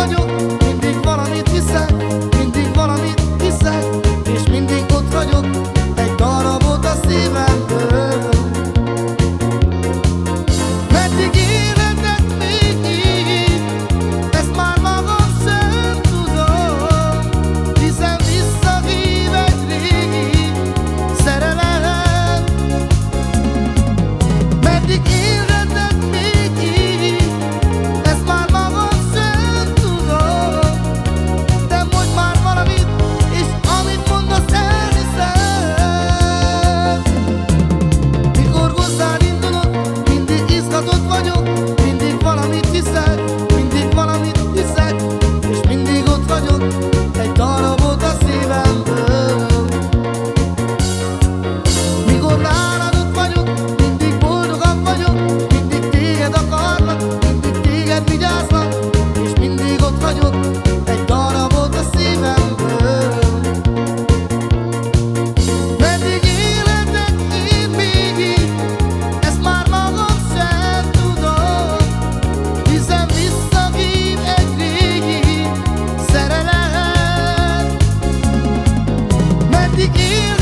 빠져 the ill